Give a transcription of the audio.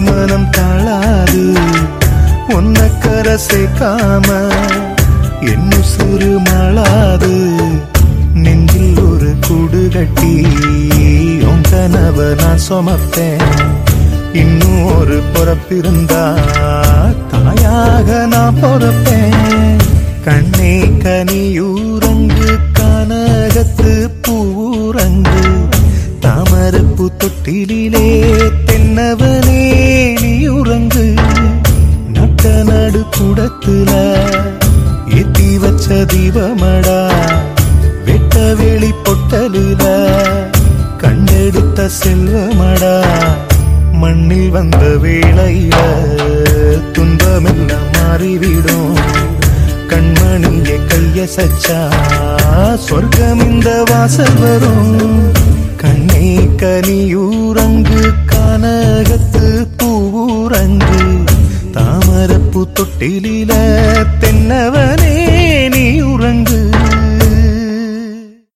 மனம் தாழாது. உன்னை கரை சேர்க்காம என்ன சுரு மாளாது. நெஞ்சில் ஒரு கூடு கட்டி உன் கனவை நான் சுமப்பேன். இன்னும் ஒரு பொறப்பிருந்தா தாயாக நான் பொறப்பேன். கண்ணே கனியூரங்கு கனகத்து பூரங்கு தாமரப்பு தொட்டிலே குடத்துல ஏத்தி வச்ச தீபமடா வெட்ட வெளி பொட்டலில கண்டெடுத்த செல்வமடா மண்ணில் வந்த வேளையில துன்பமெல்லாம் மாறிவிடும். கண்மணிய கைய சச்சா சொர்க்கம் இந்த வாசல் வரும். கண்ணை கனியூரங்கு கானகத்து பூரங்கு தாமரப்பு தொட்டிலில தென்னவனே